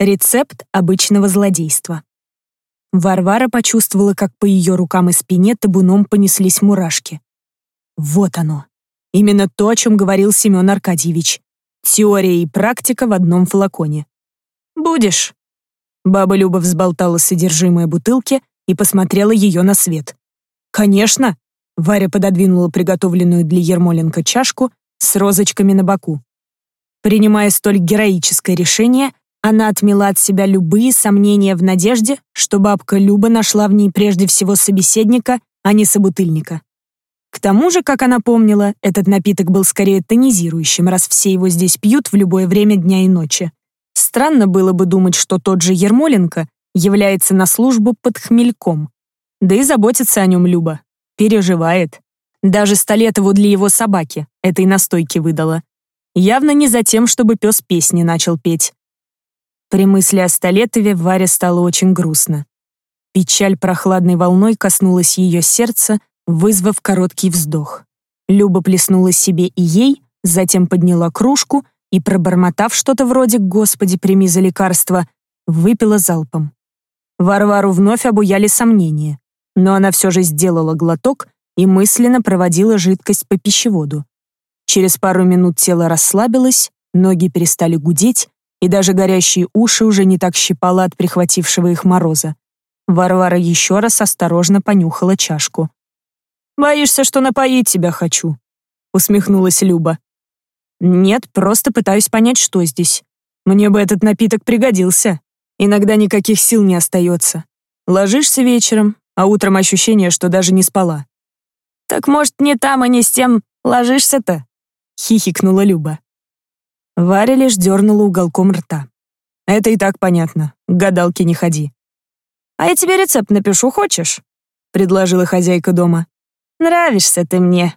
Рецепт обычного злодейства. Варвара почувствовала, как по ее рукам и спине табуном понеслись мурашки. Вот оно. Именно то, о чем говорил Семен Аркадьевич. Теория и практика в одном флаконе. «Будешь». Баба Люба взболтала содержимое бутылки и посмотрела ее на свет. «Конечно!» Варя пододвинула приготовленную для Ермоленко чашку с розочками на боку. Принимая столь героическое решение, она отмела от себя любые сомнения в надежде, что бабка Люба нашла в ней прежде всего собеседника, а не собутыльника. К тому же, как она помнила, этот напиток был скорее тонизирующим, раз все его здесь пьют в любое время дня и ночи. Странно было бы думать, что тот же Ермоленко является на службу под хмельком. Да и заботится о нем Люба. Переживает. Даже Столетову для его собаки этой настойки выдала. Явно не за тем, чтобы пес песни начал петь. При мысли о Столетове Варе стало очень грустно. Печаль прохладной волной коснулась ее сердца, вызвав короткий вздох. Люба плеснула себе и ей, затем подняла кружку и, пробормотав что-то вроде «Господи, прими за лекарство», выпила залпом. Варвару вновь обуяли сомнения, но она все же сделала глоток и мысленно проводила жидкость по пищеводу. Через пару минут тело расслабилось, ноги перестали гудеть, и даже горящие уши уже не так щипало от прихватившего их мороза. Варвара еще раз осторожно понюхала чашку. «Боишься, что напоить тебя хочу?» — усмехнулась Люба. «Нет, просто пытаюсь понять, что здесь. Мне бы этот напиток пригодился. Иногда никаких сил не остается. Ложишься вечером, а утром ощущение, что даже не спала». «Так, может, не там, а не с тем ложишься-то?» — хихикнула Люба. Варя лишь дернула уголком рта. «Это и так понятно. К гадалке не ходи». «А я тебе рецепт напишу, хочешь?» — предложила хозяйка дома. «Нравишься ты мне.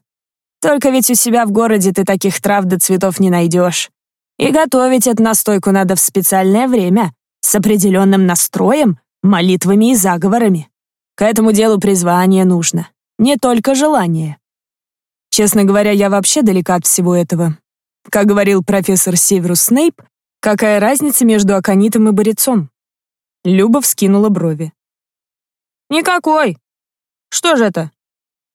Только ведь у себя в городе ты таких трав да цветов не найдешь. И готовить эту настойку надо в специальное время, с определенным настроем, молитвами и заговорами. К этому делу призвание нужно, не только желание. Честно говоря, я вообще далека от всего этого. Как говорил профессор Северус Снейп, какая разница между аконитом и борецом? Люба вскинула брови. «Никакой. Что же это?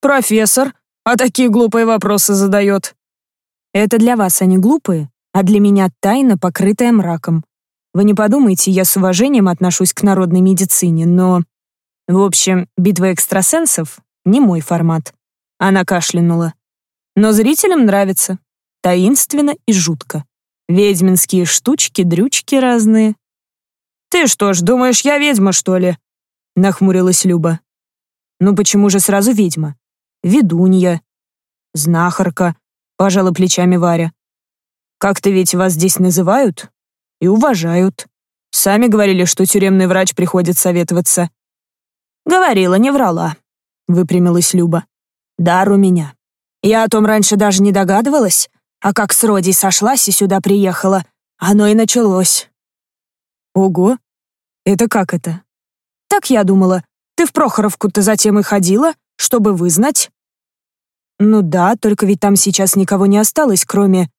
Профессор, а такие глупые вопросы задает». «Это для вас они глупые, а для меня тайна, покрытая мраком. Вы не подумайте, я с уважением отношусь к народной медицине, но... В общем, битва экстрасенсов — не мой формат». Она кашлянула. «Но зрителям нравится таинственно и жутко. Ведьминские штучки, дрючки разные. «Ты что ж, думаешь, я ведьма, что ли?» — нахмурилась Люба. «Ну почему же сразу ведьма? Ведунья, знахарка», — пожала плечами Варя. «Как-то ведь вас здесь называют и уважают. Сами говорили, что тюремный врач приходит советоваться». «Говорила, не врала», — выпрямилась Люба. «Дар у меня. Я о том раньше даже не догадывалась, а как с Родей сошлась и сюда приехала, оно и началось. Ого, это как это? Так я думала, ты в Прохоровку-то затем и ходила, чтобы вызнать? Ну да, только ведь там сейчас никого не осталось, кроме...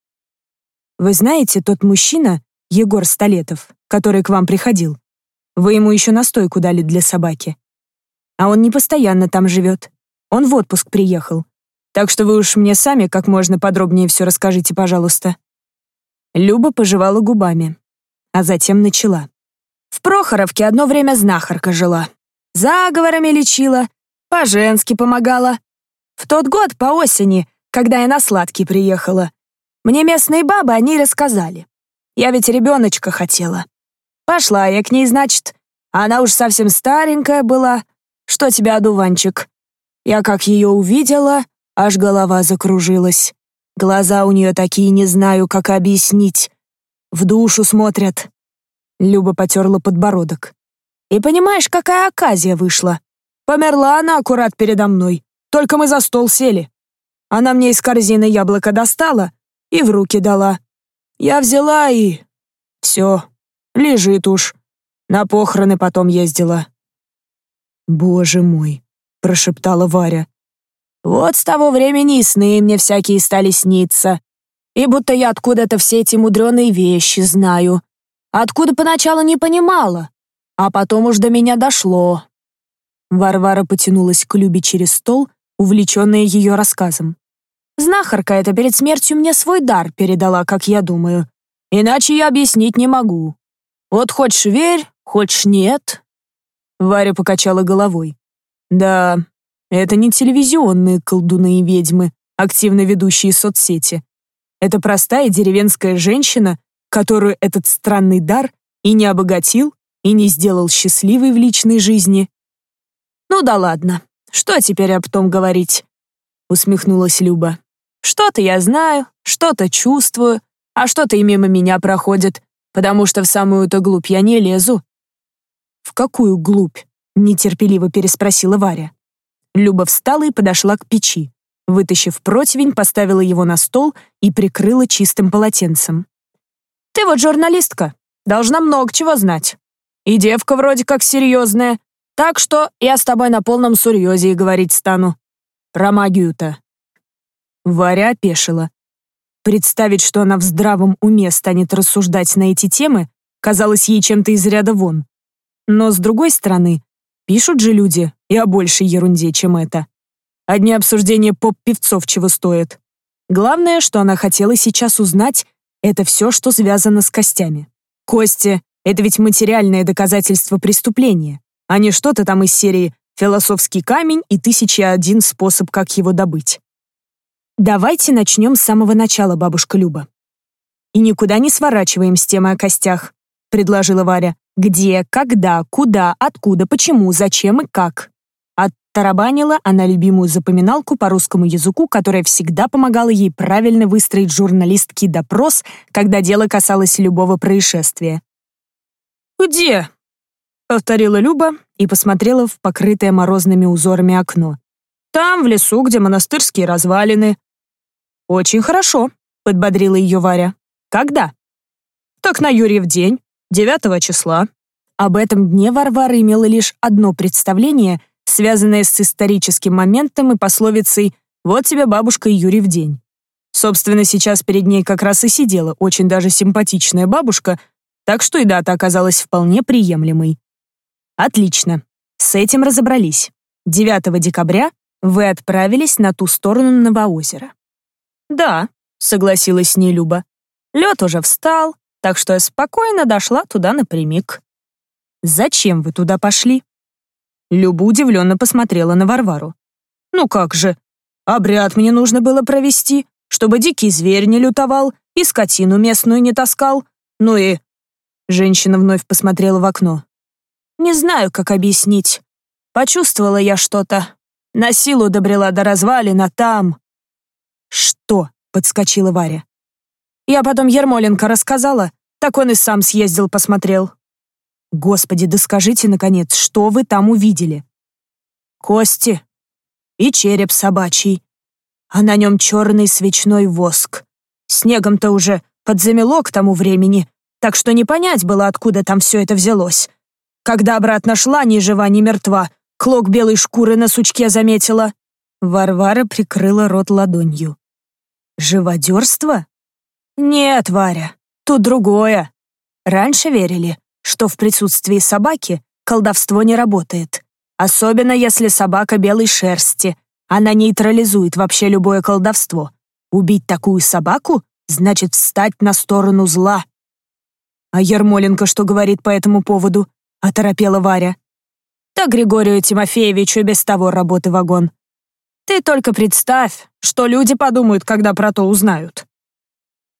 Вы знаете, тот мужчина, Егор Столетов, который к вам приходил, вы ему еще настойку дали для собаки. А он не постоянно там живет. Он в отпуск приехал. Так что вы уж мне сами как можно подробнее все расскажите, пожалуйста». Люба пожевала губами, а затем начала. «В Прохоровке одно время знахарка жила. Заговорами лечила, по-женски помогала. В тот год по осени, когда я на сладкий приехала, мне местные бабы о ней рассказали. Я ведь ребеночка хотела. Пошла я к ней, значит. Она уж совсем старенькая была. Что тебя, одуванчик? Я как ее увидела, аж голова закружилась. Глаза у нее такие, не знаю, как объяснить. В душу смотрят. Люба потерла подбородок. И понимаешь, какая оказия вышла? Померла она аккурат передо мной. Только мы за стол сели. Она мне из корзины яблоко достала и в руки дала. Я взяла и... Все, лежит уж. На похороны потом ездила. «Боже мой!» — прошептала Варя. Вот с того времени и сны мне всякие стали сниться. И будто я откуда-то все эти мудреные вещи знаю. Откуда поначалу не понимала, а потом уж до меня дошло». Варвара потянулась к Любе через стол, увлеченная ее рассказом. «Знахарка эта перед смертью мне свой дар передала, как я думаю. Иначе я объяснить не могу. Вот хочешь верь, хочешь нет». Варя покачала головой. «Да, это не телевизионные колдуны и ведьмы, активно ведущие соцсети. Это простая деревенская женщина, которую этот странный дар и не обогатил, и не сделал счастливой в личной жизни. «Ну да ладно, что теперь об том говорить?» усмехнулась Люба. «Что-то я знаю, что-то чувствую, а что-то и мимо меня проходит, потому что в самую-то глубь я не лезу». «В какую глубь?» — нетерпеливо переспросила Варя. Люба встала и подошла к печи. Вытащив противень, поставила его на стол и прикрыла чистым полотенцем. «Ты вот журналистка, должна много чего знать. И девка вроде как серьезная, так что я с тобой на полном серьезе и говорить стану. Про магию-то». Варя опешила. Представить, что она в здравом уме станет рассуждать на эти темы, казалось ей чем-то из ряда вон. Но, с другой стороны, пишут же люди и о большей ерунде, чем это. Одни обсуждения поп-певцов чего стоят. Главное, что она хотела сейчас узнать, это все, что связано с костями. Кости — это ведь материальное доказательство преступления, а не что-то там из серии «Философский камень» и «Тысяча один способ, как его добыть». Давайте начнем с самого начала, бабушка Люба. И никуда не сворачиваем с темой о костях, предложила Варя. Где, когда, куда, откуда, почему, зачем и как. Тарабанила она любимую запоминалку по русскому языку, которая всегда помогала ей правильно выстроить журналистский допрос, когда дело касалось любого происшествия. «Где?» — повторила Люба и посмотрела в покрытое морозными узорами окно. «Там, в лесу, где монастырские развалины». «Очень хорошо», — подбодрила ее Варя. «Когда?» «Так на Юрьев день, 9 числа». Об этом дне Варвара имела лишь одно представление, связанное с историческим моментом и пословицей «Вот тебе бабушка Юрий в день». Собственно, сейчас перед ней как раз и сидела очень даже симпатичная бабушка, так что и дата оказалась вполне приемлемой. Отлично, с этим разобрались. 9 декабря вы отправились на ту сторону Новоозера. Да, согласилась с ней Люба. Лед уже встал, так что я спокойно дошла туда напрямик. Зачем вы туда пошли? Люба удивленно посмотрела на Варвару. «Ну как же? Обряд мне нужно было провести, чтобы дикий зверь не лютовал и скотину местную не таскал. Ну и...» Женщина вновь посмотрела в окно. «Не знаю, как объяснить. Почувствовала я что-то. На силу добрела до развалина там». «Что?» — подскочила Варя. «Я потом Ермоленко рассказала, так он и сам съездил, посмотрел. Господи, да скажите, наконец, что вы там увидели? Кости и череп собачий, а на нем черный свечной воск. Снегом-то уже подзамело к тому времени, так что не понять было, откуда там все это взялось. Когда обратно шла, ни жива, ни мертва, клок белой шкуры на сучке заметила. Варвара прикрыла рот ладонью. Живодерство? Нет, Варя, тут другое. Раньше верили, что в присутствии собаки колдовство не работает. Особенно если собака белой шерсти. Она нейтрализует вообще любое колдовство. Убить такую собаку значит встать на сторону зла. А Ермоленко что говорит по этому поводу? Оторопела Варя. Да Григорию Тимофеевичу без того работы вагон. Ты только представь, что люди подумают, когда про то узнают.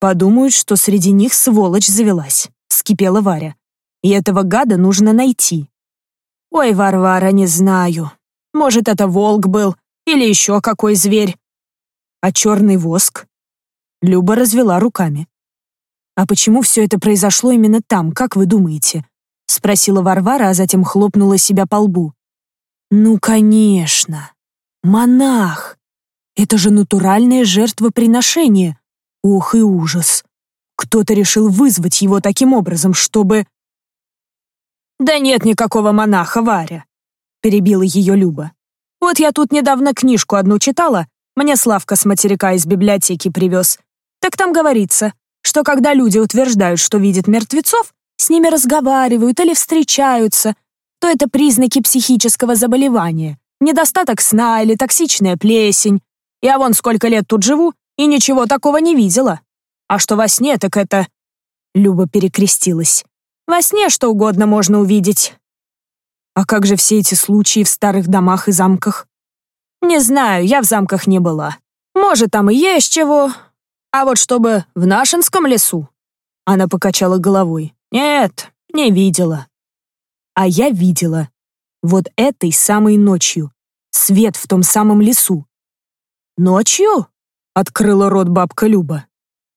Подумают, что среди них сволочь завелась, вскипела Варя и этого гада нужно найти. Ой, Варвара, не знаю. Может, это волк был или еще какой зверь. А черный воск? Люба развела руками. «А почему все это произошло именно там, как вы думаете?» — спросила Варвара, а затем хлопнула себя по лбу. «Ну, конечно. Монах. Это же натуральное жертвоприношение. Ох и ужас. Кто-то решил вызвать его таким образом, чтобы...» «Да нет никакого монаха, Варя», — перебила ее Люба. «Вот я тут недавно книжку одну читала, мне Славка с материка из библиотеки привез. Так там говорится, что когда люди утверждают, что видят мертвецов, с ними разговаривают или встречаются, то это признаки психического заболевания, недостаток сна или токсичная плесень. Я вон сколько лет тут живу и ничего такого не видела. А что во сне, так это...» Люба перекрестилась. «Во сне что угодно можно увидеть». «А как же все эти случаи в старых домах и замках?» «Не знаю, я в замках не была. Может, там и есть чего. А вот чтобы в Нашинском лесу...» Она покачала головой. «Нет, не видела». А я видела. Вот этой самой ночью. Свет в том самом лесу. «Ночью?» — открыла рот бабка Люба.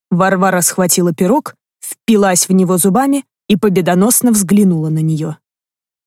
Варвара схватила пирог, впилась в него зубами и победоносно взглянула на нее.